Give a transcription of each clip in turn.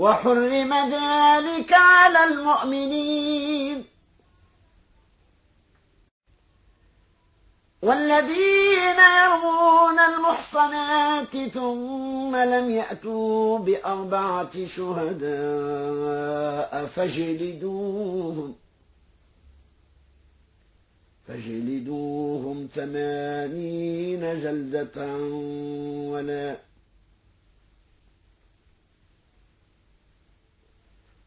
وحرم ذلك على المؤمنين. والذين يرمون المحصنات ثم لم يأتوا بأربعة شهداء فاجلدوهم فاجلدوهم ثمانين جلدة ولا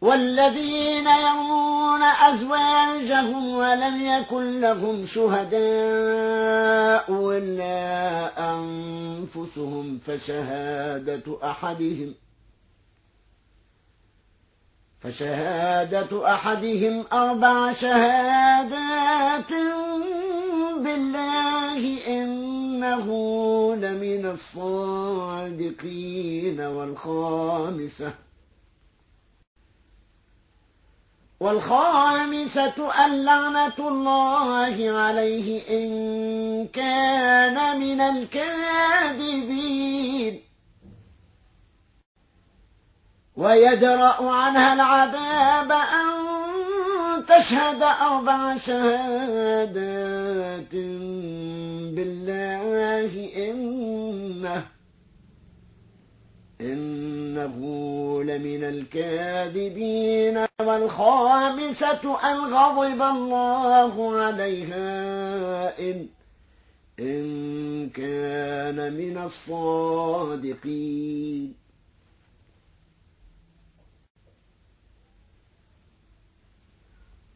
والذين يرمون أزواجهم ولم يكن لهم شهداء إلا أنفسهم فشهادة أحدهم فشهادة أحدهم أربع شهادات بالله إنه لمن الصادقين والخامسة والخامسة اللعنة الله عليه إن كان من الكاذبين. ويدرأ عنها العذاب أن تشهد أربع شهادات بالله إنه إنه لمن الكاذبين والخامسة أن غضب الله عليها إن إن كان من الصادقين.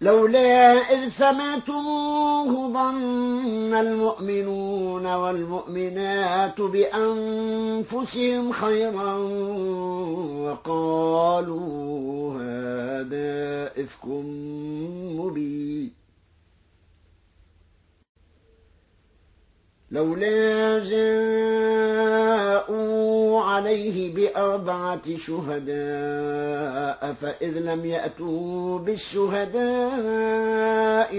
لولا إذ سمعتموه ظن المؤمنون والمؤمنات بأنفسهم خيرا وقالوا هذا إفك مبين. لولا جاءوا عليه بأربعة شهداء فإذ لم يأتوا بالشهداء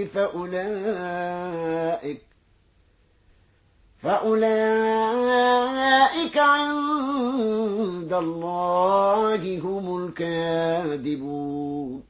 فأولئك فأولئك عند الله هم الكاذبون.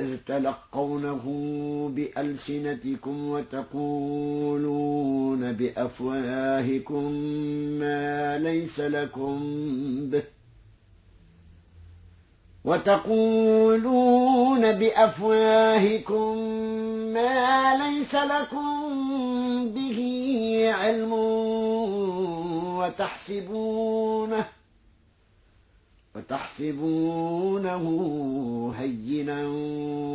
إذ تلقونه بألسنتكم وتقولون بأفواهكم ما ليس لكم به. وتقولون بأفواهكم ما ليس لكم به علم وتحسبونه وتحسبونه هينا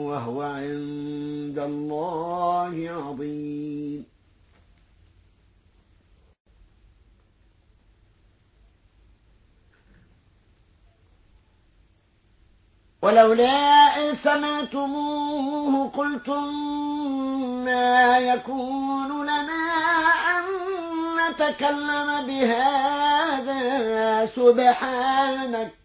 وهو عند الله عظيم. ولولا إن سمعتموه قلتم ما يكون لنا أن نتكلم بهذا. سبحانك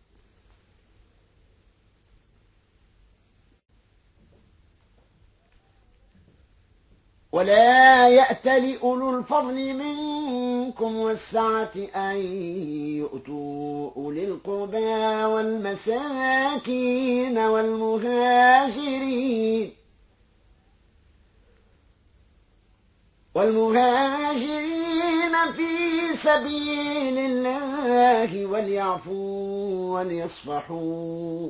ولا يأت لأولو الفضل منكم والسعة أن يؤتوا أولي القربى والمساكين والمهاجرين والمهاجرين في سبيل الله وليعفوا وليصفحوا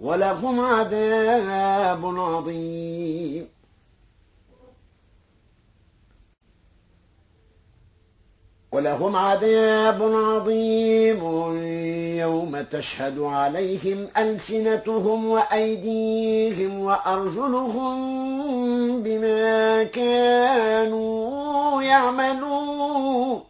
ولهم عذاب عظيم. ولهم عذاب عظيم يوم تشهد عليهم ألسنتهم وأيديهم وأرجلهم بما كانوا يعملون.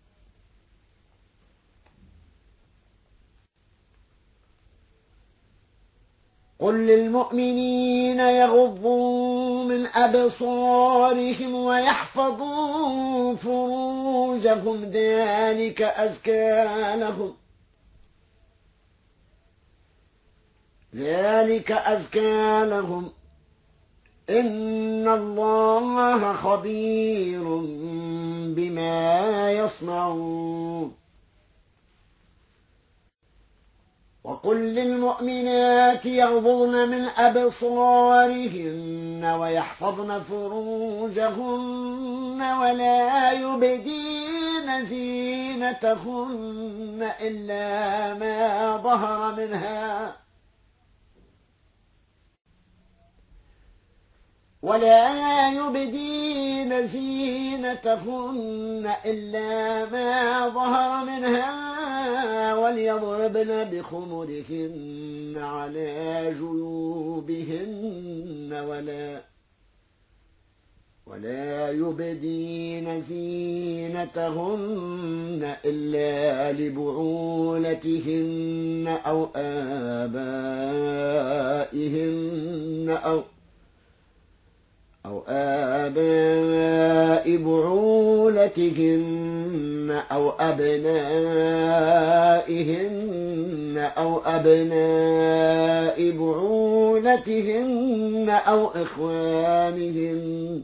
قل للمؤمنين يغضوا من أبصارهم ويحفظوا فروجهم ذلك أزكى لهم. ذلك أزكى لهم. إن الله خبير بما يصنعون. وقل للمؤمنات يغضضن من أبصارهن ويحفظن فروجهن ولا يبدين زينتهن إلا ما ظهر منها. ولا يبدين زينتهن إلا ما ظهر منها وليضربن بخمرهن على جيوبهن ولا ولا يبدين زينتهن إلا لبعولتهن أو آبائهن أو أو آباء بعولتهن أو أبنائهن أو أبناء بعولتهن أو إخوانهن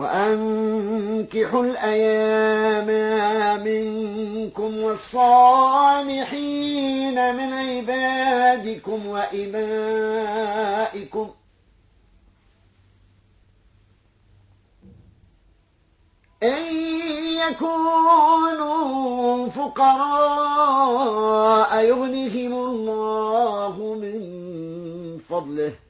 وأنكحوا الأيام منكم والصالحين من عبادكم وإمائكم إن يكونوا فقراء يغنهم الله من فضله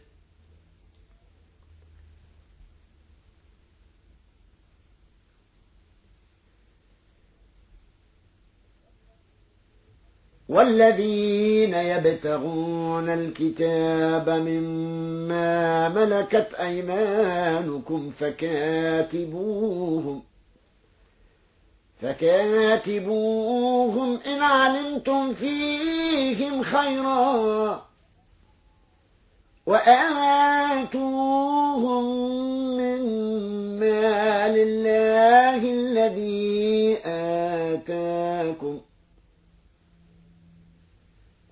والذين يبتغون الكتاب مما ملكت أيمانكم فكاتبوهم فكاتبوهم إن علمتم فيهم خيرا وآتوهم من مال الله الذي آتاكم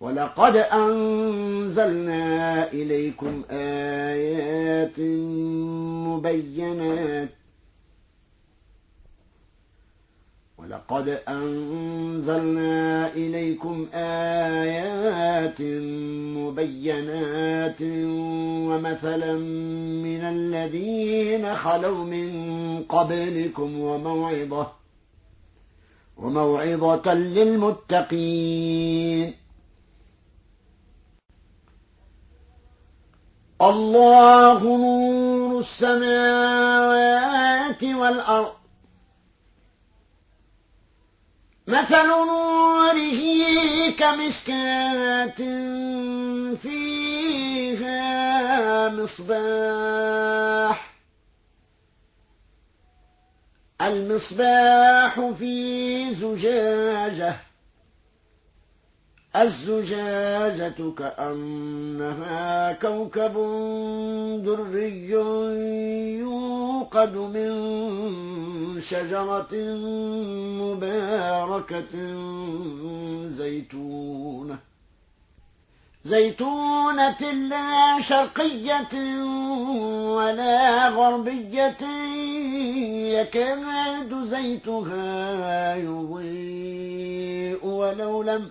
ولقد أنزلنا إليكم آيات مبينات. ولقد أنزلنا إليكم آيات مبينات. ومثلا من الذين خلوا من قبلكم وموعظة وموعظة للمتقين. الله نور السماوات والأرض. مثل نوره كمشكاة فيها مصباح. المصباح في زجاجة. الزجاجة كأنها كوكب دري يوقد من شجرة مباركة زيتونة. زيتونة لا شرقية ولا غربية يكاد زيتها يضيء ولو لم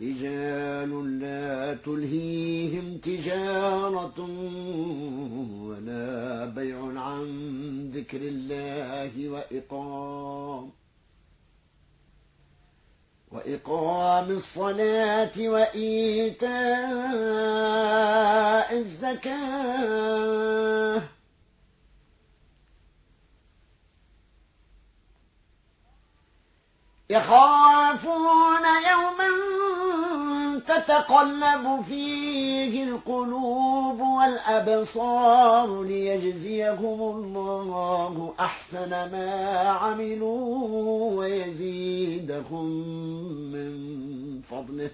رجال لا تلهيهم تجارة ولا بيع عن ذكر الله وإقام وإقام الصلاة وإيتاء الزكاة يخافون يوما تتقلب فيه القلوب والأبصار ليجزيهم الله أحسن ما عملوا ويزيدهم من فضله.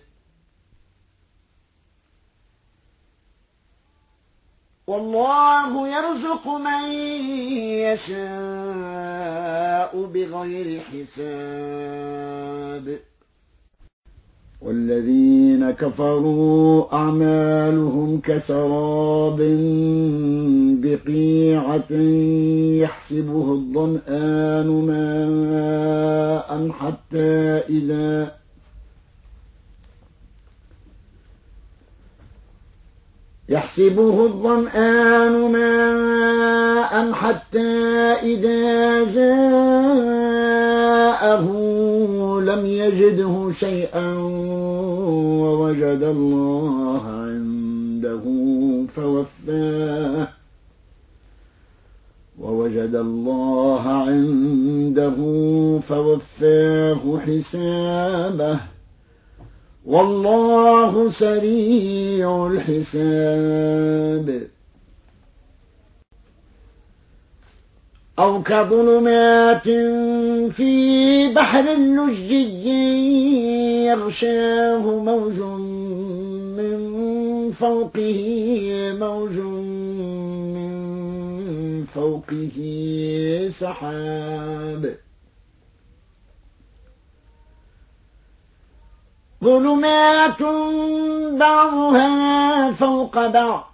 والله يرزق من يشاء بغير حساب. والذين كفروا أعمالهم كسراب بقيعة يحسبه الظمآن ماء حتى إذا يحسبه الظمآن ماء حتى إذا جاءه لم يجده شيئا ووجد الله عنده فوفاه ووجد الله عنده فوفاه حسابه والله سريع الحساب أو كظلمات في بحر اللجي يغشاه موج من فوقه موج من فوقه سحاب. ظلمات بعضها فوق بعض.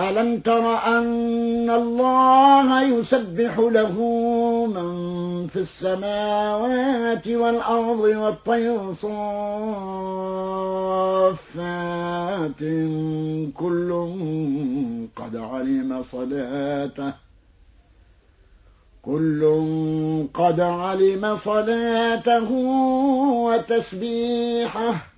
ألم تر أن الله يسبح له من في السماوات والأرض والطير صافات كل قد علم صلاته كل قد علم صلاته وتسبيحه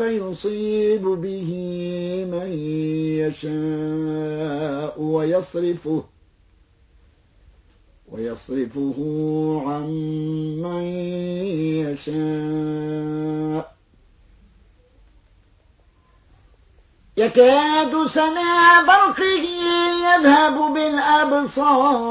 فيصيب به من يشاء ويصرفه ويصرفه عن من يشاء. يكاد سنا برقه يذهب بالأبصار.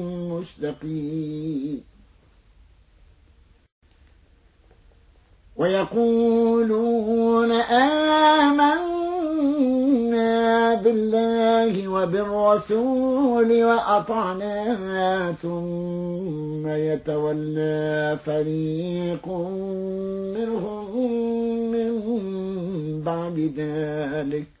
مستقيم ويقولون آمنا بالله وبالرسول وأطعنا ثم يتولى فريق منهم من بعد ذلك.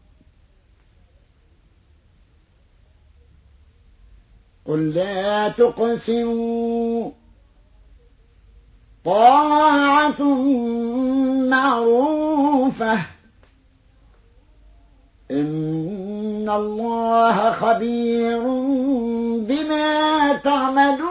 قل لا تقسموا. طاعة معروفة. إن الله خبير بما تعملون.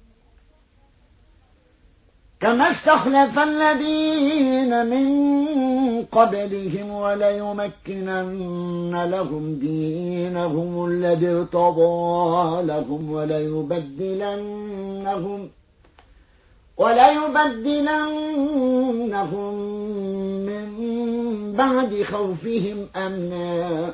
كما استخلف الذين من قبلهم وليمكنن لهم دينهم الذي ارتضى لهم وليبدلنهم وليبدلنهم من بعد خوفهم أمنا.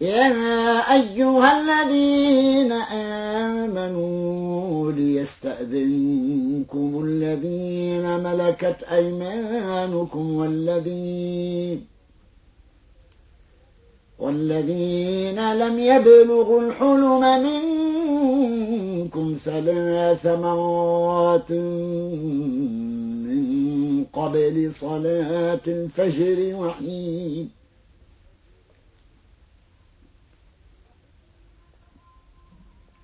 يا أيها الذين آمنوا ليستأذنكم الذين ملكت أيمانكم والذين والذين لم يبلغوا الحلم منكم ثلاث مرات من قبل صلاة الفجر وحيد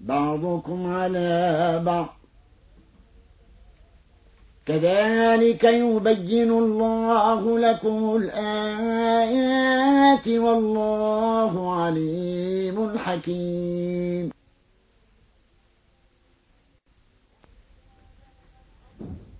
بعضكم على بعض. كذلك يبين الله لكم الآيات والله عليم حكيم.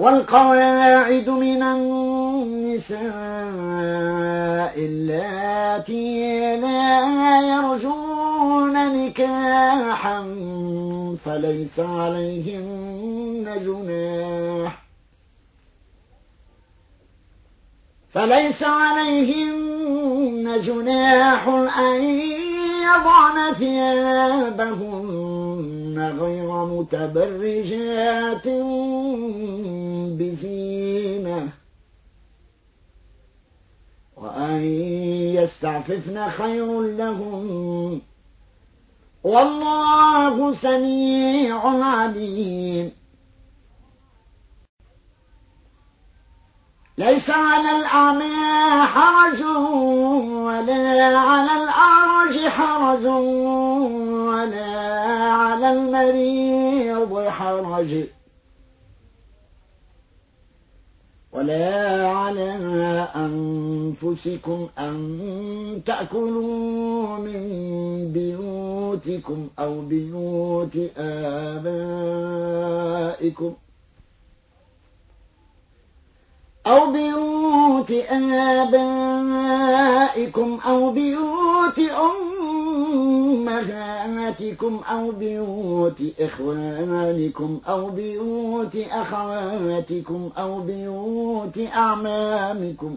والقواعد من النساء اللاتي لا يرجون نكاحا فليس عليهن جناح. فليس عليهن جناح أن يضعن ثيابهن غير متبرجات بزينة. وأن يستعففن خير لهم. والله سميع عليم. ليس على الأعمى حرج ولا على الأعرج حرج ولا على المريض حرج. ولا على أنفسكم أن تأكلوا من بيوتكم أو بيوت آبائكم. أو بيوت آبائكم أو بيوت أمهاتكم أو بيوت إخوانكم أو بيوت أخواتكم أو بيوت أعمامكم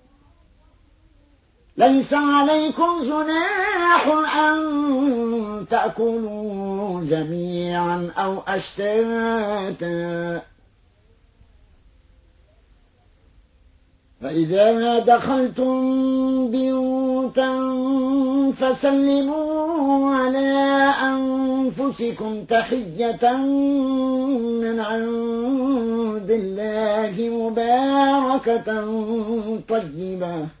ليس عليكم جناح أن تأكلوا جميعا أو أشتاتا. فإذا دخلتم بيوتا فسلموا على أنفسكم تحية من عند الله مباركة طيبة.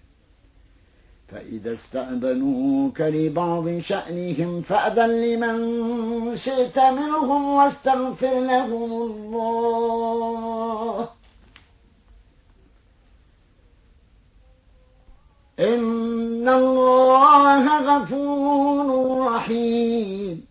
فإذا استأذنوك لبعض شأنهم فأذن لمن شئت منهم واستغفر لهم الله. إن الله غفور رحيم.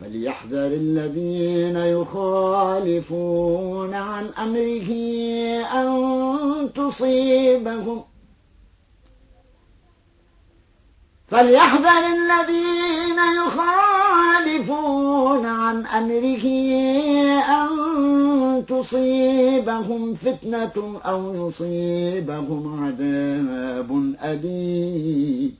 فليحذر الذين يخالفون عن أمره أن تصيبهم. فليحذر الذين يخالفون عن أمره أن تصيبهم فتنة أو يصيبهم عذاب أليم.